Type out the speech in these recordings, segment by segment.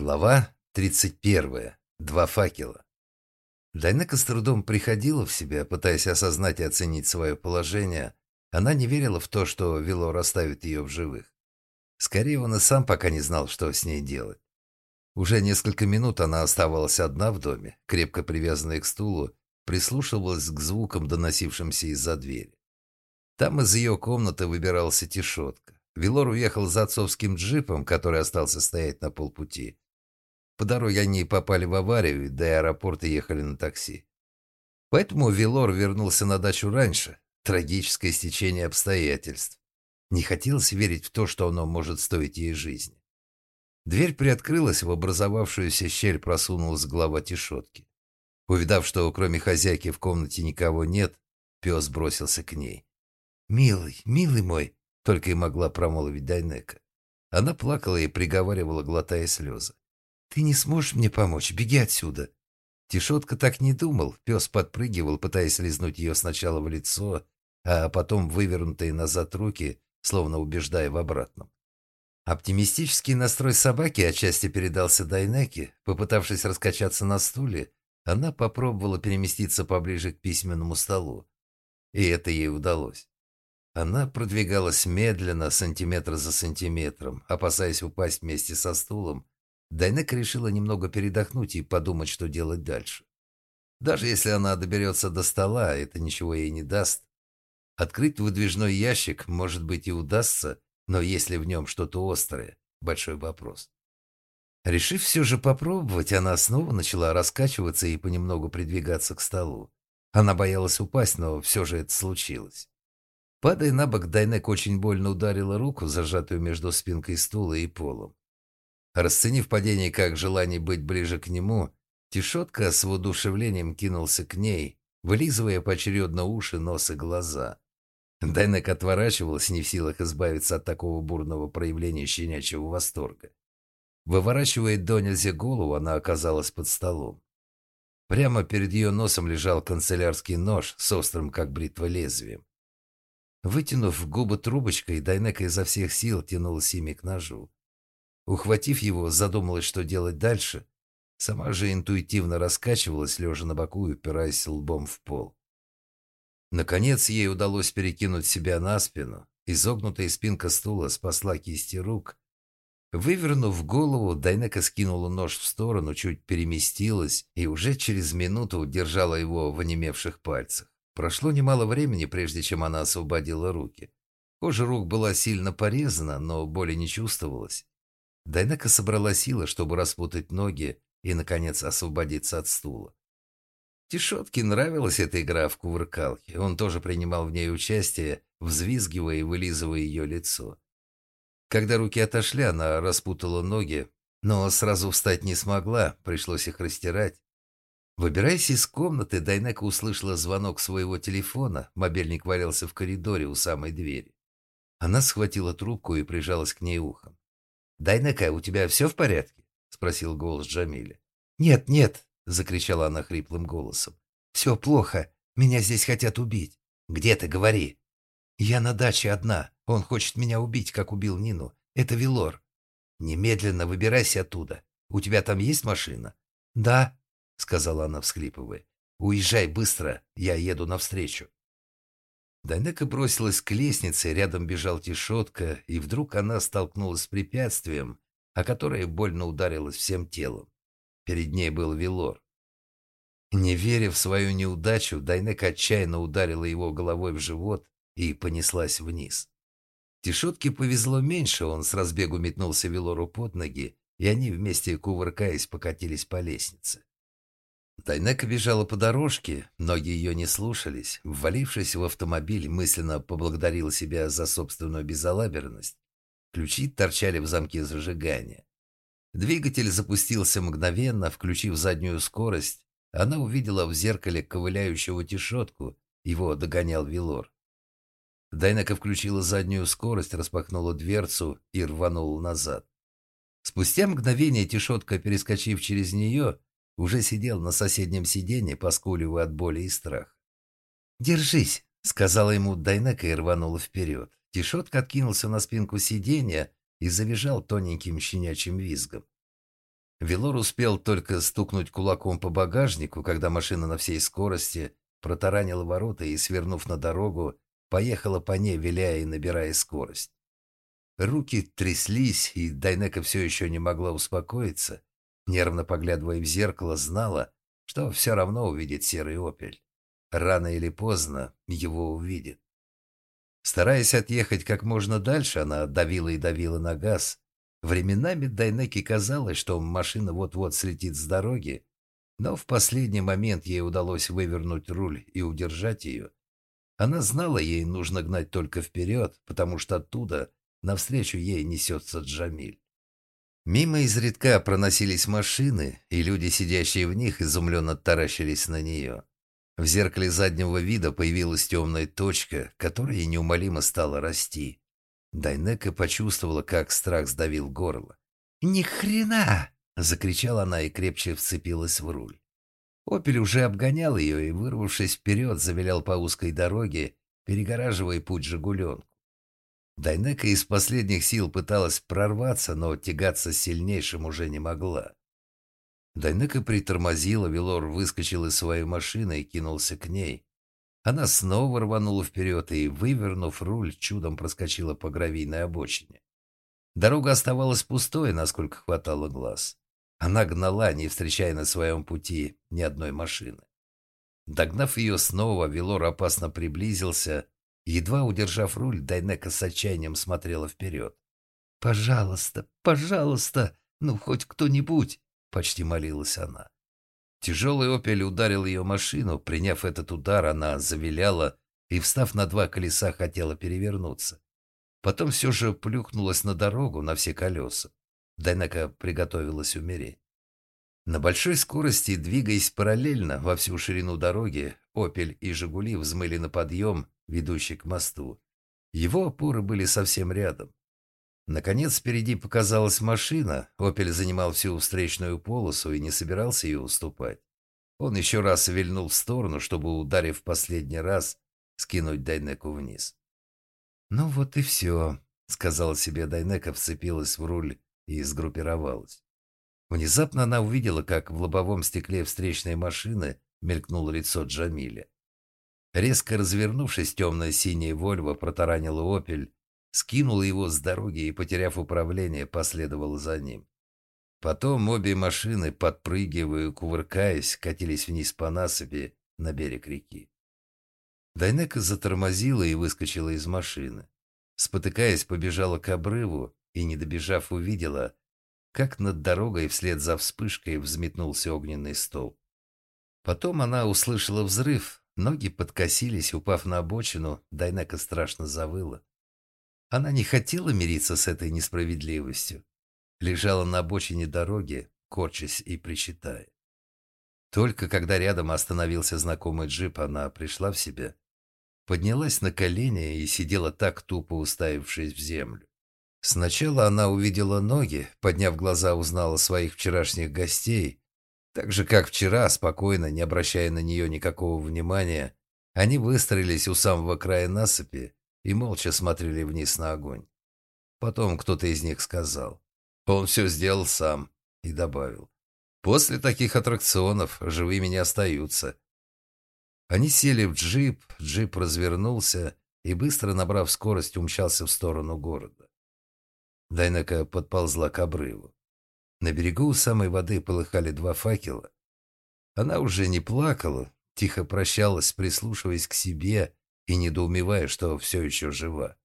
Глава 31. Два факела. Дайнека с трудом приходила в себя, пытаясь осознать и оценить свое положение. Она не верила в то, что Велор оставит ее в живых. Скорее, он и сам пока не знал, что с ней делать. Уже несколько минут она оставалась одна в доме, крепко привязанная к стулу, прислушивалась к звукам, доносившимся из-за двери. Там из ее комнаты выбирался Тишотка. Велор уехал за отцовским джипом, который остался стоять на полпути. По дороге они попали в аварию, и до аэропорта ехали на такси. Поэтому Велор вернулся на дачу раньше. Трагическое стечение обстоятельств. Не хотелось верить в то, что оно может стоить ей жизни. Дверь приоткрылась, в образовавшуюся щель просунулась глава тишотки. Увидав, что кроме хозяйки в комнате никого нет, пес бросился к ней. «Милый, милый мой!» Только и могла промолвить Дайнека. Она плакала и приговаривала, глотая слезы. «Ты не сможешь мне помочь? Беги отсюда!» Тишотка так не думал. Пес подпрыгивал, пытаясь лизнуть ее сначала в лицо, а потом вывернутые назад руки, словно убеждая в обратном. Оптимистический настрой собаки отчасти передался Дайнеке. Попытавшись раскачаться на стуле, она попробовала переместиться поближе к письменному столу. И это ей удалось. Она продвигалась медленно, сантиметр за сантиметром, опасаясь упасть вместе со стулом. Дайнека решила немного передохнуть и подумать, что делать дальше. Даже если она доберется до стола, это ничего ей не даст. Открыть выдвижной ящик, может быть, и удастся, но есть ли в нем что-то острое – большой вопрос. Решив все же попробовать, она снова начала раскачиваться и понемногу придвигаться к столу. Она боялась упасть, но все же это случилось. Падая на бок, Дайнек очень больно ударила руку, зажатую между спинкой стула и полом. Расценив падение как желание быть ближе к нему, Тишотка с воодушевлением кинулся к ней, вылизывая поочередно уши, нос и глаза. Дайнек отворачивался, не в силах избавиться от такого бурного проявления щенячьего восторга. Выворачивая до нельзя голову, она оказалась под столом. Прямо перед ее носом лежал канцелярский нож с острым, как бритва, лезвием. Вытянув губы трубочкой, Дайнека изо всех сил тянула Сими к ножу. Ухватив его, задумалась, что делать дальше. Сама же интуитивно раскачивалась, лежа на боку и упираясь лбом в пол. Наконец ей удалось перекинуть себя на спину. Изогнутая спинка стула спасла кисти рук. Вывернув голову, Дайнека скинула нож в сторону, чуть переместилась и уже через минуту удержала его в онемевших пальцах. Прошло немало времени, прежде чем она освободила руки. Кожа рук была сильно порезана, но боли не чувствовалось. Дайнека собрала силы, чтобы распутать ноги и, наконец, освободиться от стула. Тишотке нравилась эта игра в кувыркалке. Он тоже принимал в ней участие, взвизгивая и вылизывая ее лицо. Когда руки отошли, она распутала ноги, но сразу встать не смогла, пришлось их растирать. Выбираясь из комнаты, Дайнека услышала звонок своего телефона. Мобильник валялся в коридоре у самой двери. Она схватила трубку и прижалась к ней ухом. «Дайнека, у тебя все в порядке?» — спросил голос Джамиля. «Нет, нет!» — закричала она хриплым голосом. «Все плохо. Меня здесь хотят убить. Где ты? Говори!» «Я на даче одна. Он хочет меня убить, как убил Нину. Это Вилор. Немедленно выбирайся оттуда. У тебя там есть машина?» «Да», — сказала она, всхлипывая. «Уезжай быстро, я еду навстречу». Дайнека бросилась к лестнице, рядом бежал Тишотка, и вдруг она столкнулась с препятствием, о которое больно ударилась всем телом. Перед ней был Вилор. Не веря в свою неудачу, Дайнека отчаянно ударила его головой в живот и понеслась вниз. Тишотке повезло меньше, он с разбегу метнулся Вилору под ноги, и они вместе, кувыркаясь, покатились по лестнице. Тайнека бежала по дорожке, ноги ее не слушались. Ввалившись в автомобиль, мысленно поблагодарила себя за собственную безалаберность. Ключи торчали в замке зажигания. Двигатель запустился мгновенно, включив заднюю скорость. Она увидела в зеркале ковыляющего тишотку, его догонял Вилор. Дайнека включила заднюю скорость, распахнула дверцу и рванула назад. Спустя мгновение тишотка, перескочив через нее, уже сидел на соседнем сиденье, поскуливая от боли и страха. «Держись!» — сказала ему Дайнека и рванула вперед. Тишотка откинулся на спинку сиденья и завизжал тоненьким щенячьим визгом. Велор успел только стукнуть кулаком по багажнику, когда машина на всей скорости протаранила ворота и, свернув на дорогу, поехала по ней, виляя и набирая скорость. Руки тряслись, и Дайнека все еще не могла успокоиться. Нервно поглядывая в зеркало, знала, что все равно увидит серый «Опель». Рано или поздно его увидит. Стараясь отъехать как можно дальше, она давила и давила на газ. Временами Дайнеке казалось, что машина вот-вот слетит с дороги, но в последний момент ей удалось вывернуть руль и удержать ее. Она знала, ей нужно гнать только вперед, потому что оттуда навстречу ей несется Джамиль. Мимо изредка проносились машины, и люди, сидящие в них, изумленно таращились на нее. В зеркале заднего вида появилась темная точка, которая неумолимо стала расти. Дайнека почувствовала, как страх сдавил горло. «Ни хрена!» — закричала она и крепче вцепилась в руль. «Опель» уже обгонял ее и, вырвавшись вперед, завилял по узкой дороге, перегораживая путь «Жигуленку». Дайнека из последних сил пыталась прорваться, но тягаться сильнейшим уже не могла. Дайнека притормозила, Велор выскочил из своей машины и кинулся к ней. Она снова рванула вперед и, вывернув руль, чудом проскочила по гравийной обочине. Дорога оставалась пустой, насколько хватало глаз. Она гнала, не встречая на своем пути ни одной машины. Догнав ее снова, Велор опасно приблизился Едва удержав руль, Дайнека с отчаянием смотрела вперед. «Пожалуйста, пожалуйста, ну хоть кто-нибудь!» — почти молилась она. Тяжелый «Опель» ударил ее машину. Приняв этот удар, она завиляла и, встав на два колеса, хотела перевернуться. Потом все же плюхнулась на дорогу на все колеса. Дайнека приготовилась умереть. На большой скорости, двигаясь параллельно во всю ширину дороги, «Опель» и «Жигули» взмыли на подъем ведущий к мосту. Его опоры были совсем рядом. Наконец впереди показалась машина. «Опель» занимал всю встречную полосу и не собирался ее уступать. Он еще раз вильнул в сторону, чтобы, ударив последний раз, скинуть Дайнеку вниз. «Ну вот и все», — сказала себе Дайнека, вцепилась в руль и сгруппировалась. Внезапно она увидела, как в лобовом стекле встречной машины мелькнуло лицо Джамиля. Резко развернувшись, темная синяя «Вольво» протаранила «Опель», скинула его с дороги и, потеряв управление, последовала за ним. Потом обе машины, подпрыгивая и кувыркаясь, катились вниз по насыпи на берег реки. Дайнека затормозила и выскочила из машины. Спотыкаясь, побежала к обрыву и, не добежав, увидела, как над дорогой вслед за вспышкой взметнулся огненный столб. Потом она услышала взрыв, Ноги подкосились, упав на обочину, Дайнека страшно завыла. Она не хотела мириться с этой несправедливостью. Лежала на обочине дороги, корчась и причитая. Только когда рядом остановился знакомый джип, она пришла в себя. Поднялась на колени и сидела так тупо уставившись в землю. Сначала она увидела ноги, подняв глаза, узнала своих вчерашних гостей, так же, как вчера, спокойно, не обращая на нее никакого внимания, они выстроились у самого края насыпи и молча смотрели вниз на огонь. Потом кто-то из них сказал. Он все сделал сам и добавил. После таких аттракционов живыми не остаются. Они сели в джип, джип развернулся и, быстро набрав скорость, умчался в сторону города. Дайнека подползла к обрыву. На берегу у самой воды полыхали два факела. Она уже не плакала, тихо прощалась, прислушиваясь к себе и недоумевая, что все еще жива.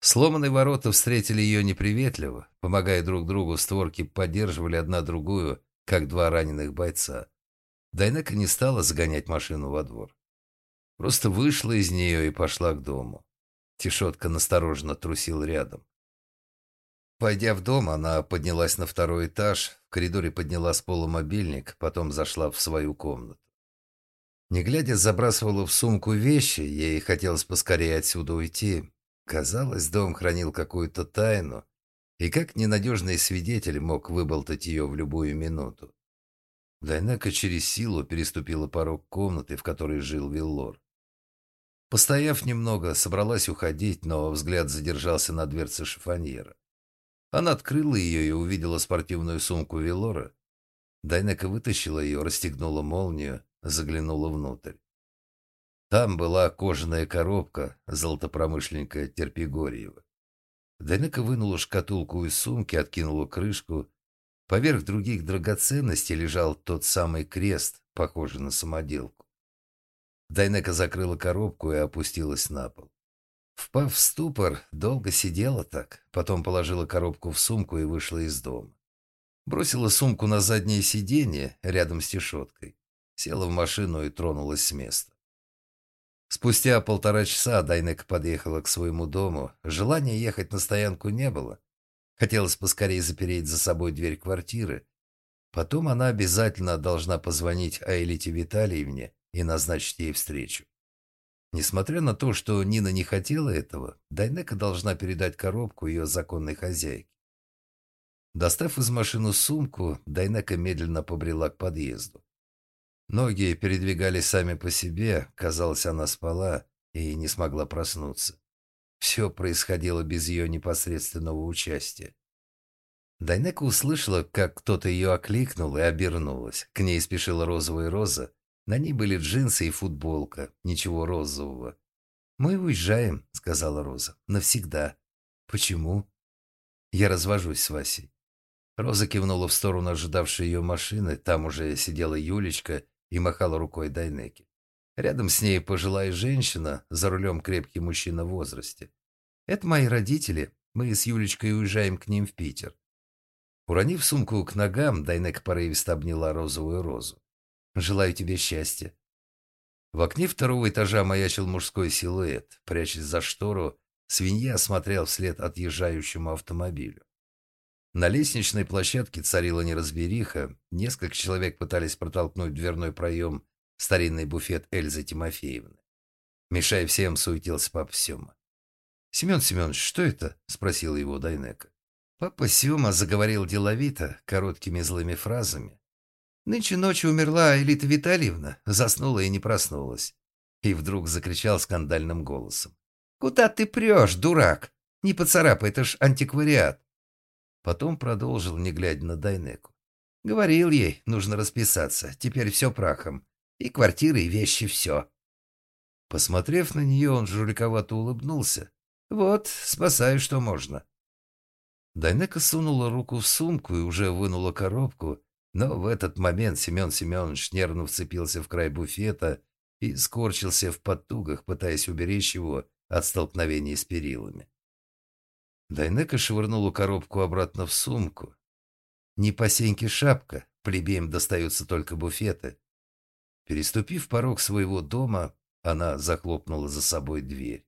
Сломанные ворота встретили ее неприветливо, помогая друг другу, створки поддерживали одна другую, как два раненых бойца. Дайнека не стала загонять машину во двор. Просто вышла из нее и пошла к дому. Тишотка настороженно трусил рядом. Войдя в дом, она поднялась на второй этаж, в коридоре подняла с пола мобильник, потом зашла в свою комнату. Не глядя, забрасывала в сумку вещи, ей хотелось поскорее отсюда уйти. Казалось, дом хранил какую-то тайну, и как ненадежный свидетель мог выболтать ее в любую минуту. Дайнака через силу переступила порог комнаты, в которой жил Виллор. Постояв немного, собралась уходить, но взгляд задержался на дверце шифоньера. Она открыла ее и увидела спортивную сумку Велора. Дайнека вытащила ее, расстегнула молнию, заглянула внутрь. Там была кожаная коробка золотопромышленника Терпигорьева. Дайнека вынула шкатулку из сумки, откинула крышку. Поверх других драгоценностей лежал тот самый крест, похожий на самоделку. Дайнека закрыла коробку и опустилась на пол. Впав в ступор, долго сидела так, потом положила коробку в сумку и вышла из дома. Бросила сумку на заднее сиденье рядом с тишоткой, села в машину и тронулась с места. Спустя полтора часа Дайнека подъехала к своему дому. Желания ехать на стоянку не было. Хотелось поскорее запереть за собой дверь квартиры. Потом она обязательно должна позвонить Аэлите Витальевне и назначить ей встречу. Несмотря на то, что Нина не хотела этого, Дайнека должна передать коробку ее законной хозяйке. Достав из машины сумку, Дайнека медленно побрела к подъезду. Ноги передвигались сами по себе, казалось, она спала и не смогла проснуться. Все происходило без ее непосредственного участия. Дайнека услышала, как кто-то ее окликнул и обернулась. К ней спешила розовая роза, на ней были джинсы и футболка, ничего розового. «Мы уезжаем», — сказала Роза. «Навсегда». «Почему?» «Я развожусь с Васей». Роза кивнула в сторону ожидавшей ее машины. Там уже сидела Юлечка и махала рукой Дайнеке. Рядом с ней пожилая женщина, за рулем крепкий мужчина в возрасте. «Это мои родители. Мы с Юлечкой уезжаем к ним в Питер». Уронив сумку к ногам, Дайнека порывисто обняла розовую розу. Желаю тебе счастья». В окне второго этажа маячил мужской силуэт. Прячась за штору, свинья смотрел вслед отъезжающему автомобилю. На лестничной площадке царила неразбериха. Несколько человек пытались протолкнуть дверной проем старинный буфет Эльзы Тимофеевны. Мешая всем, суетился папа Сема. «Семен Семенович, что это?» – спросил его Дайнека. Папа Сема заговорил деловито, короткими злыми фразами. Нынче ночью умерла Элита Витальевна, заснула и не проснулась. И вдруг закричал скандальным голосом. «Куда ты прешь, дурак? Не поцарапай, это ж антиквариат!» Потом продолжил, не глядя на Дайнеку. «Говорил ей, нужно расписаться, теперь все прахом. И квартиры, и вещи, все». Посмотрев на нее, он жуликовато улыбнулся. «Вот, спасаю, что можно». Дайнека сунула руку в сумку и уже вынула коробку, но в этот момент Семен Семенович нервно вцепился в край буфета и скорчился в подтугах, пытаясь уберечь его от столкновения с перилами. Дайнека швырнула коробку обратно в сумку. Не по сеньке шапка, плебеям достаются только буфеты. Переступив порог своего дома, она захлопнула за собой дверь.